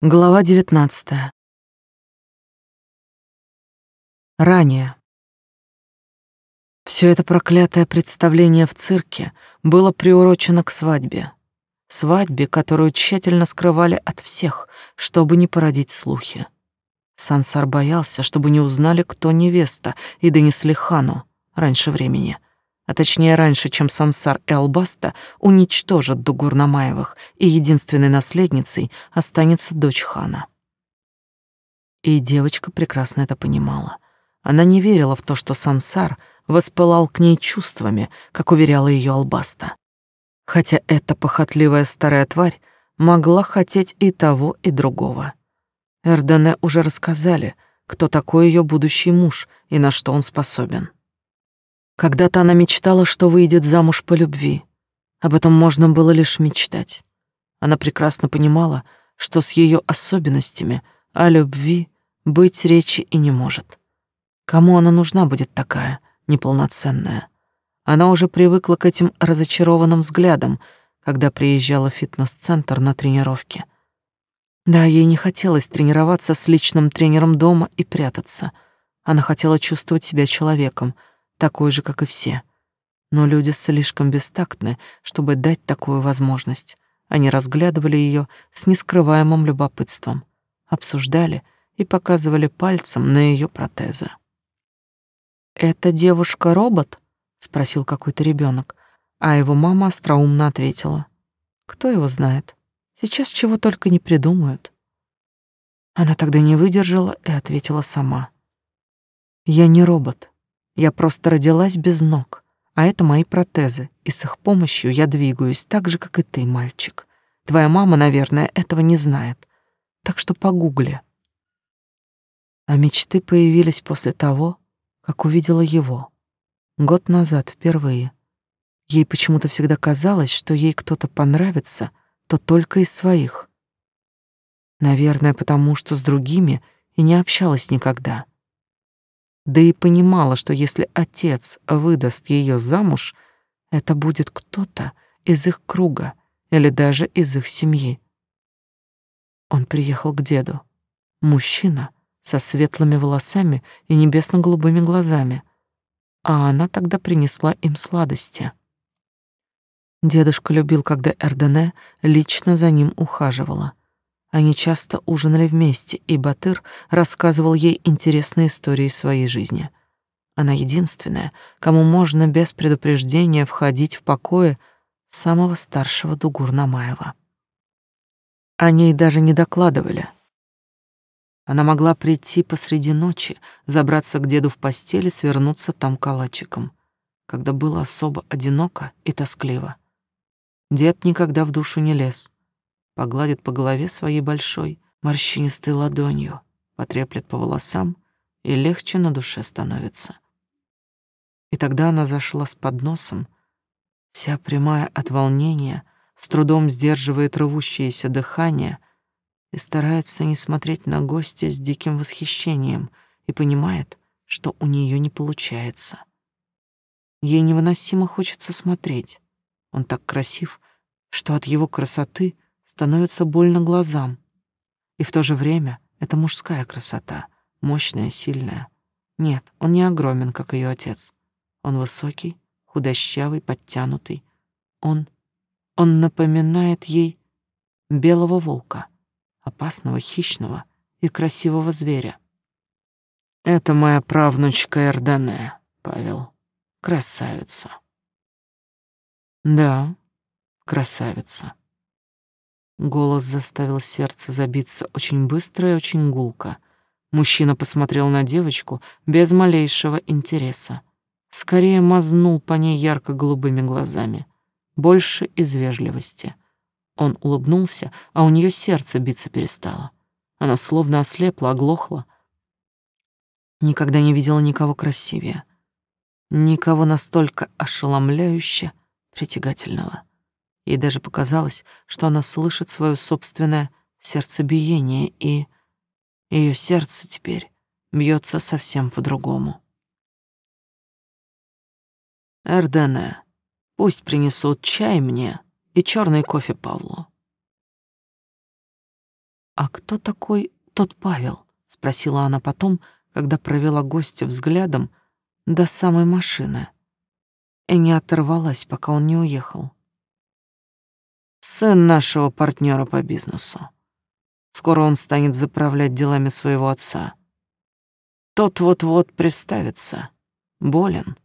Глава 19. Ранее. Все это проклятое представление в цирке было приурочено к свадьбе. Свадьбе, которую тщательно скрывали от всех, чтобы не породить слухи. Сансар боялся, чтобы не узнали, кто невеста, и донесли хану раньше времени — а точнее раньше, чем Сансар и Албаста уничтожат Дугур и единственной наследницей останется дочь хана. И девочка прекрасно это понимала. Она не верила в то, что Сансар воспылал к ней чувствами, как уверяла ее Албаста. Хотя эта похотливая старая тварь могла хотеть и того, и другого. Эрдене уже рассказали, кто такой ее будущий муж и на что он способен. Когда-то она мечтала, что выйдет замуж по любви. Об этом можно было лишь мечтать. Она прекрасно понимала, что с ее особенностями о любви быть речи и не может. Кому она нужна будет такая, неполноценная? Она уже привыкла к этим разочарованным взглядам, когда приезжала в фитнес-центр на тренировки. Да, ей не хотелось тренироваться с личным тренером дома и прятаться. Она хотела чувствовать себя человеком — такой же, как и все. Но люди слишком бестактны, чтобы дать такую возможность. Они разглядывали ее с нескрываемым любопытством, обсуждали и показывали пальцем на ее протезы. «Эта девушка-робот?» — спросил какой-то ребенок, а его мама остроумно ответила. «Кто его знает? Сейчас чего только не придумают». Она тогда не выдержала и ответила сама. «Я не робот. Я просто родилась без ног, а это мои протезы, и с их помощью я двигаюсь так же, как и ты, мальчик. Твоя мама, наверное, этого не знает, так что погугли. А мечты появились после того, как увидела его. Год назад впервые. Ей почему-то всегда казалось, что ей кто-то понравится, то только из своих. Наверное, потому что с другими и не общалась никогда да и понимала, что если отец выдаст ее замуж, это будет кто-то из их круга или даже из их семьи. Он приехал к деду. Мужчина со светлыми волосами и небесно-голубыми глазами, а она тогда принесла им сладости. Дедушка любил, когда Эрдене лично за ним ухаживала. Они часто ужинали вместе, и Батыр рассказывал ей интересные истории своей жизни. Она единственная, кому можно без предупреждения входить в покое самого старшего Дугур Намаева. О ней даже не докладывали. Она могла прийти посреди ночи, забраться к деду в постель и свернуться там калачиком, когда было особо одиноко и тоскливо. Дед никогда в душу не лез — погладит по голове своей большой, морщинистой ладонью, потреплет по волосам, и легче на душе становится. И тогда она зашла с подносом, вся прямая от волнения, с трудом сдерживает рвущееся дыхание и старается не смотреть на гостя с диким восхищением и понимает, что у нее не получается. Ей невыносимо хочется смотреть. Он так красив, что от его красоты — становится больно глазам. И в то же время это мужская красота, мощная, сильная. Нет, он не огромен, как ее отец. Он высокий, худощавый, подтянутый. Он... он напоминает ей белого волка, опасного, хищного и красивого зверя. Это моя правнучка Эрдане, Павел. Красавица. Да, красавица. Голос заставил сердце забиться очень быстро и очень гулко. Мужчина посмотрел на девочку без малейшего интереса. Скорее мазнул по ней ярко-голубыми глазами. Больше из вежливости. Он улыбнулся, а у нее сердце биться перестало. Она словно ослепла, оглохла. Никогда не видела никого красивее. Никого настолько ошеломляюще притягательного. Ей даже показалось, что она слышит свое собственное сердцебиение, и ее сердце теперь бьется совсем по-другому. Эрдене, пусть принесут чай мне и черный кофе Павлу. «А кто такой тот Павел?» — спросила она потом, когда провела гостя взглядом до самой машины и не оторвалась, пока он не уехал. «Сын нашего партнера по бизнесу. Скоро он станет заправлять делами своего отца. Тот вот-вот приставится. Болен,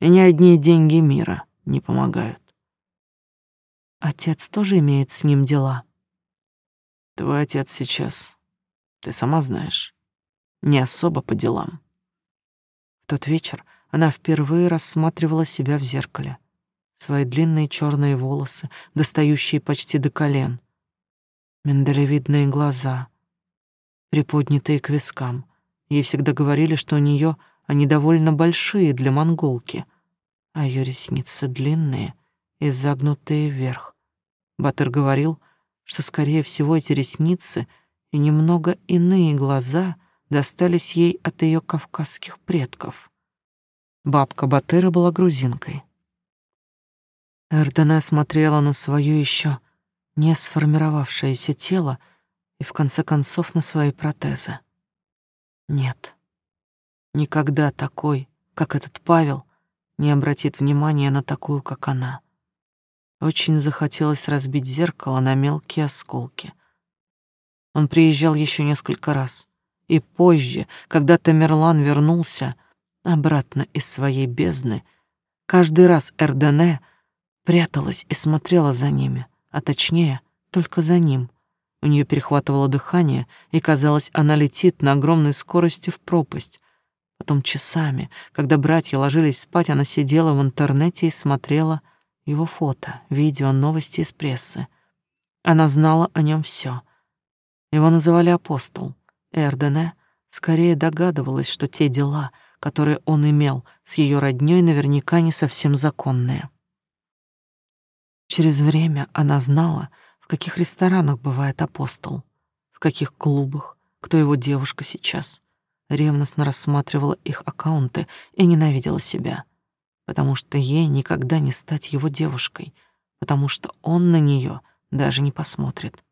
и ни одни деньги мира не помогают. Отец тоже имеет с ним дела. Твой отец сейчас, ты сама знаешь, не особо по делам. В тот вечер она впервые рассматривала себя в зеркале. Свои длинные черные волосы, достающие почти до колен, миндалевидные глаза, приподнятые к вискам. Ей всегда говорили, что у нее они довольно большие для монголки, а ее ресницы длинные и загнутые вверх. Батыр говорил, что, скорее всего, эти ресницы и немного иные глаза достались ей от ее кавказских предков. Бабка Батыра была грузинкой. Эрдена смотрела на свое еще не сформировавшееся тело и, в конце концов, на свои протезы. Нет, никогда такой, как этот Павел, не обратит внимания на такую, как она. Очень захотелось разбить зеркало на мелкие осколки. Он приезжал еще несколько раз, и позже, когда Тамерлан вернулся обратно из своей бездны, каждый раз Эрдене пряталась и смотрела за ними, а точнее, только за ним, у нее перехватывало дыхание, и казалось, она летит на огромной скорости в пропасть. Потом часами, когда братья ложились спать, она сидела в интернете и смотрела его фото, видео, новости из прессы. Она знала о нем все. Его называли апостол. Эрдене скорее догадывалась, что те дела, которые он имел с ее роднёй, наверняка не совсем законные. Через время она знала, в каких ресторанах бывает апостол, в каких клубах, кто его девушка сейчас. Ревностно рассматривала их аккаунты и ненавидела себя, потому что ей никогда не стать его девушкой, потому что он на нее даже не посмотрит.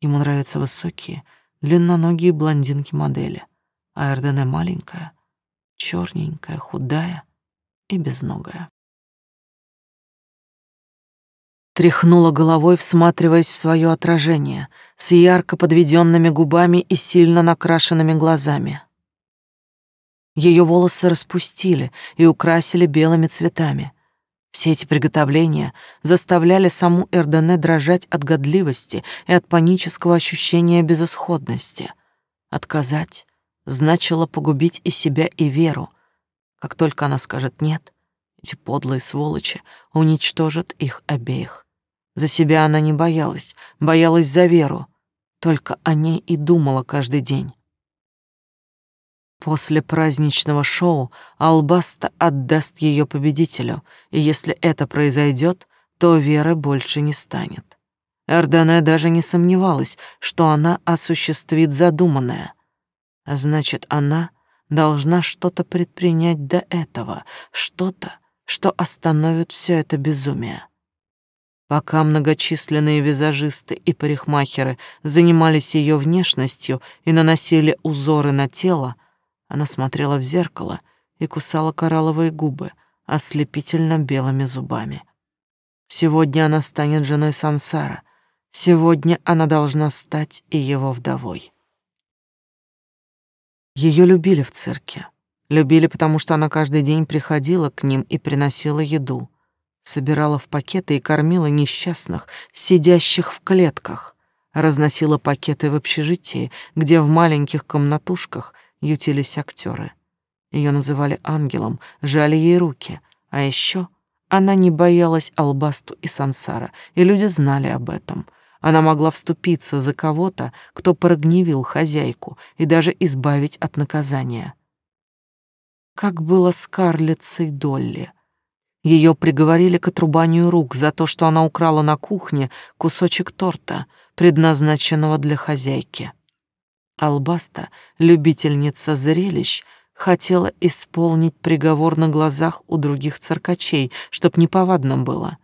Ему нравятся высокие, длинноногие блондинки-модели, а Эрдене маленькая, черненькая, худая и безногая. Тряхнула головой, всматриваясь в свое отражение, с ярко подведенными губами и сильно накрашенными глазами. Ее волосы распустили и украсили белыми цветами. Все эти приготовления заставляли саму Эрдене дрожать от годливости и от панического ощущения безысходности. Отказать значило погубить и себя, и веру. Как только она скажет «нет», эти подлые сволочи уничтожат их обеих. За себя она не боялась, боялась за Веру, только о ней и думала каждый день. После праздничного шоу Албаста отдаст ее победителю, и если это произойдет, то Веры больше не станет. Эрдене даже не сомневалась, что она осуществит задуманное. Значит, она должна что-то предпринять до этого, что-то, что остановит все это безумие. Пока многочисленные визажисты и парикмахеры занимались ее внешностью и наносили узоры на тело, она смотрела в зеркало и кусала коралловые губы ослепительно белыми зубами. Сегодня она станет женой Сансара. Сегодня она должна стать и его вдовой. Ее любили в цирке. Любили, потому что она каждый день приходила к ним и приносила еду собирала в пакеты и кормила несчастных, сидящих в клетках, разносила пакеты в общежитии, где в маленьких комнатушках ютились актеры. Ее называли ангелом, жали ей руки, а еще она не боялась Албасту и Сансара, и люди знали об этом. Она могла вступиться за кого-то, кто прогневил хозяйку, и даже избавить от наказания. Как было с Карлицей Долли — ее приговорили к отрубанию рук за то, что она украла на кухне кусочек торта, предназначенного для хозяйки. Албаста, любительница зрелищ, хотела исполнить приговор на глазах у других циркачей, чтоб неповадно было.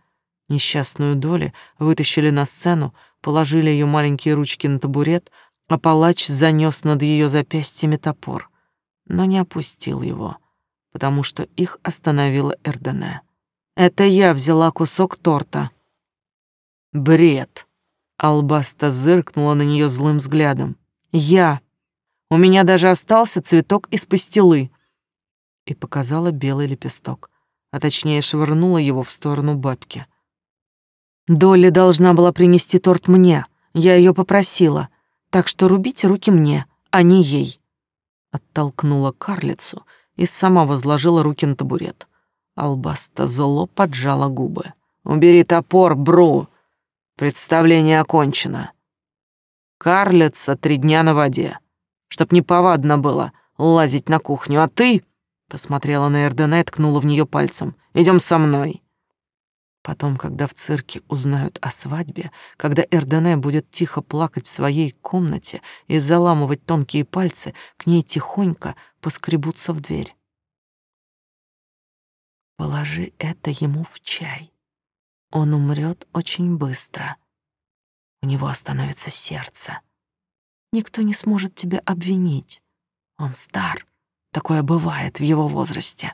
Несчастную Доли вытащили на сцену, положили ее маленькие ручки на табурет, а палач занёс над её запястьями топор, но не опустил его, потому что их остановила Эрдене. «Это я взяла кусок торта». «Бред!» — Албаста зыркнула на неё злым взглядом. «Я! У меня даже остался цветок из пастилы!» И показала белый лепесток, а точнее швырнула его в сторону бабки. Долли должна была принести торт мне, я её попросила, так что рубите руки мне, а не ей. Оттолкнула карлицу и сама возложила руки на табурет. Албаста зло поджала губы. «Убери топор, Бру! Представление окончено. Карлица три дня на воде, чтоб не повадно было лазить на кухню, а ты...» Посмотрела на Эрдене и ткнула в нее пальцем. Идем со мной!» Потом, когда в цирке узнают о свадьбе, когда Эрдене будет тихо плакать в своей комнате и заламывать тонкие пальцы, к ней тихонько поскребутся в дверь. Положи это ему в чай. Он умрет очень быстро. У него остановится сердце. Никто не сможет тебя обвинить. Он стар. Такое бывает в его возрасте.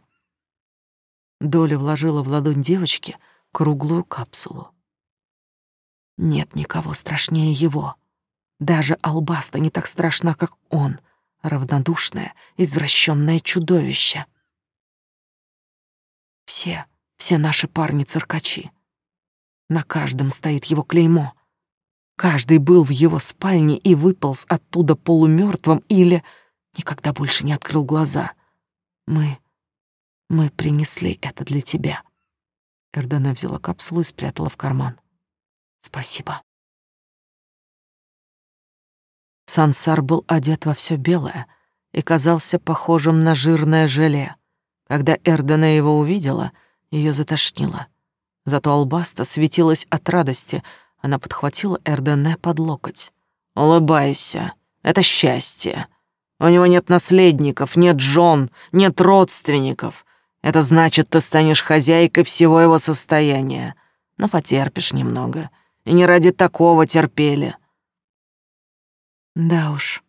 Доля вложила в ладонь девочки — круглую капсулу. Нет никого страшнее его. Даже Албаста не так страшна, как он, равнодушное, извращенное чудовище. Все, все наши парни-циркачи. На каждом стоит его клеймо. Каждый был в его спальне и выполз оттуда полумертвым или никогда больше не открыл глаза. Мы... мы принесли это для тебя. Эрдена взяла капсулу и спрятала в карман. «Спасибо». Сансар был одет во все белое и казался похожим на жирное желе. Когда Эрдена его увидела, ее затошнило. Зато Албаста светилась от радости. Она подхватила Эрдене под локоть. «Улыбайся, это счастье. У него нет наследников, нет жен, нет родственников. Это значит, ты станешь хозяйкой всего его состояния. Но потерпишь немного. И не ради такого терпели. Да уж,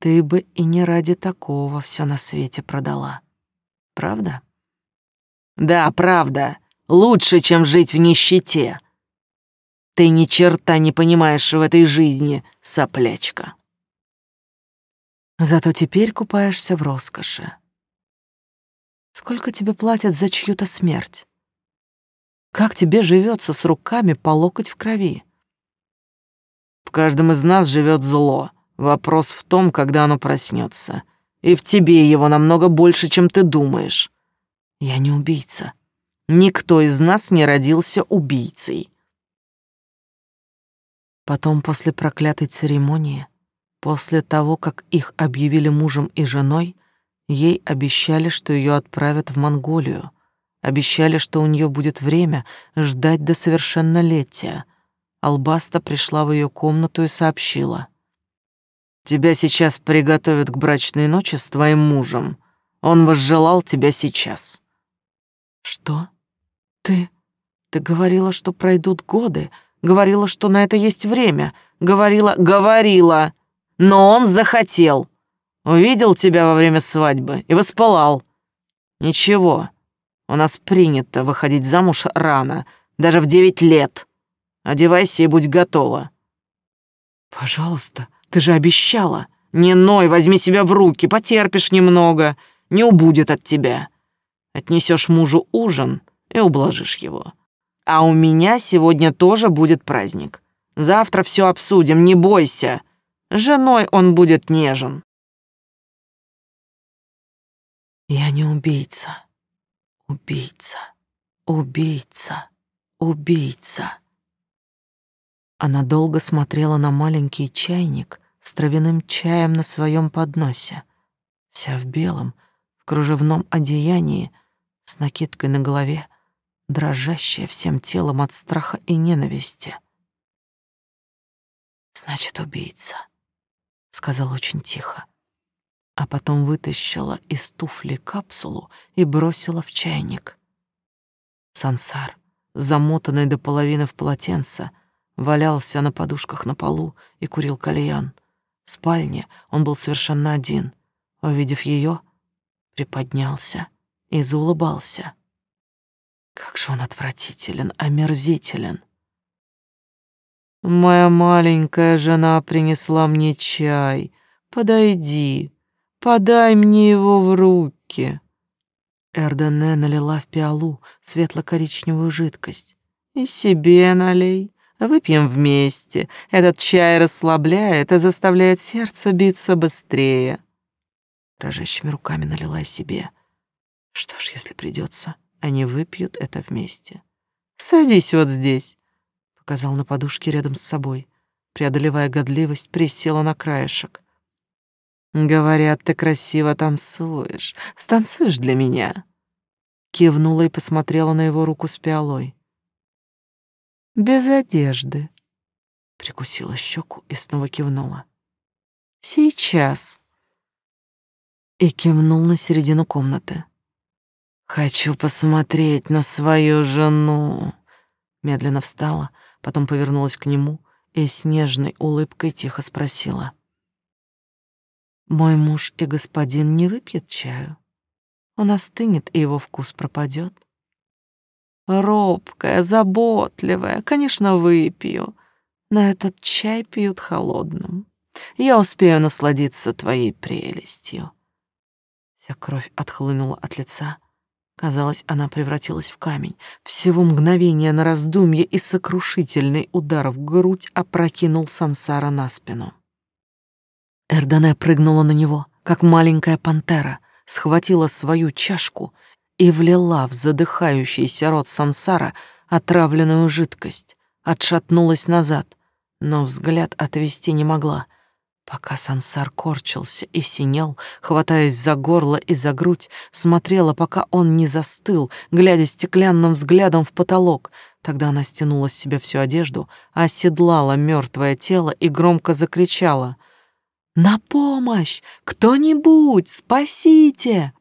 ты бы и не ради такого все на свете продала. Правда? Да, правда. Лучше, чем жить в нищете. Ты ни черта не понимаешь в этой жизни, соплячка. Зато теперь купаешься в роскоши. Сколько тебе платят за чью-то смерть? Как тебе живется с руками по локоть в крови? В каждом из нас живет зло. Вопрос в том, когда оно проснется. И в тебе его намного больше, чем ты думаешь. Я не убийца. Никто из нас не родился убийцей. Потом, после проклятой церемонии, после того, как их объявили мужем и женой, Ей обещали, что ее отправят в Монголию. Обещали, что у нее будет время ждать до совершеннолетия. Албаста пришла в ее комнату и сообщила. «Тебя сейчас приготовят к брачной ночи с твоим мужем. Он возжелал тебя сейчас». «Что? Ты... Ты говорила, что пройдут годы, говорила, что на это есть время, говорила... Говорила! Но он захотел!» Увидел тебя во время свадьбы и воспалал. Ничего, у нас принято выходить замуж рано, даже в девять лет. Одевайся и будь готова. Пожалуйста, ты же обещала. Не ной, возьми себя в руки, потерпишь немного, не убудет от тебя. Отнесешь мужу ужин и ублажишь его. А у меня сегодня тоже будет праздник. Завтра все обсудим, не бойся. женой он будет нежен. Я не убийца. Убийца. Убийца. Убийца. Она долго смотрела на маленький чайник с травяным чаем на своем подносе, вся в белом, в кружевном одеянии, с накидкой на голове, дрожащая всем телом от страха и ненависти. «Значит, убийца», — сказал очень тихо а потом вытащила из туфли капсулу и бросила в чайник. Сансар, замотанный до половины в полотенце, валялся на подушках на полу и курил кальян. В спальне он был совершенно один. Увидев ее, приподнялся и заулыбался. Как же он отвратителен, омерзителен. Моя маленькая жена принесла мне чай. Подойди, подай мне его в руки. Эрдене налила в пиалу светло-коричневую жидкость. И себе налей. Выпьем вместе. Этот чай расслабляет и заставляет сердце биться быстрее. Дрожащими руками налила себе. Что ж, если придется, они выпьют это вместе. Садись вот здесь показал на подушке рядом с собой. Преодолевая годливость, присела на краешек. «Говорят, ты красиво танцуешь. Станцуешь для меня?» Кивнула и посмотрела на его руку с пиалой. «Без одежды». Прикусила щеку и снова кивнула. «Сейчас». И кивнул на середину комнаты. «Хочу посмотреть на свою жену». Медленно встала, потом повернулась к нему и с нежной улыбкой тихо спросила. «Мой муж и господин не выпьет чаю? Он остынет, и его вкус пропадет. Робкая, заботливая, конечно, выпью, но этот чай пьют холодным. Я успею насладиться твоей прелестью». Вся кровь отхлынула от лица, Казалось, она превратилась в камень. Всего мгновение на раздумье и сокрушительный удар в грудь опрокинул Сансара на спину. Эрдане прыгнула на него, как маленькая пантера, схватила свою чашку и влила в задыхающийся рот Сансара отравленную жидкость, отшатнулась назад, но взгляд отвести не могла — Пока сансар корчился и синел, хватаясь за горло и за грудь, смотрела, пока он не застыл, глядя стеклянным взглядом в потолок. Тогда она стянула с себя всю одежду, оседлала мертвое тело и громко закричала. «На помощь! Кто-нибудь! Спасите!»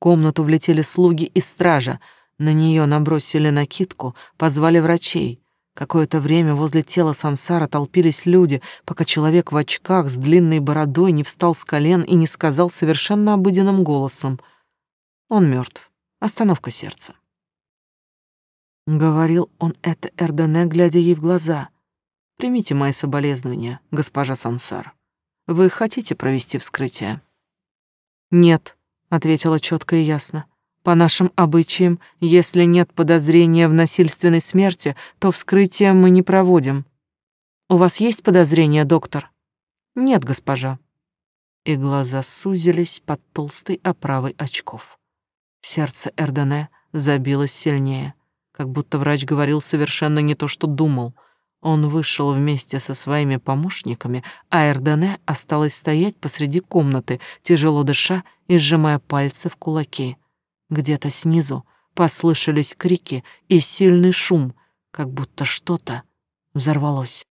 Комнату влетели слуги и стража. На нее набросили накидку, позвали врачей. Какое-то время возле тела Сансара толпились люди, пока человек в очках с длинной бородой не встал с колен и не сказал совершенно обыденным голосом. Он мертв. Остановка сердца. Говорил он это Эрдене, глядя ей в глаза. «Примите мои соболезнования, госпожа Сансар. Вы хотите провести вскрытие?» «Нет», — ответила четко и ясно. По нашим обычаям, если нет подозрения в насильственной смерти, то вскрытие мы не проводим. У вас есть подозрения, доктор? Нет, госпожа. И глаза сузились под толстой оправой очков. Сердце Эрдене забилось сильнее, как будто врач говорил совершенно не то, что думал. Он вышел вместе со своими помощниками, а Эрдене осталась стоять посреди комнаты, тяжело дыша и сжимая пальцы в кулаки. Где-то снизу послышались крики и сильный шум, как будто что-то взорвалось.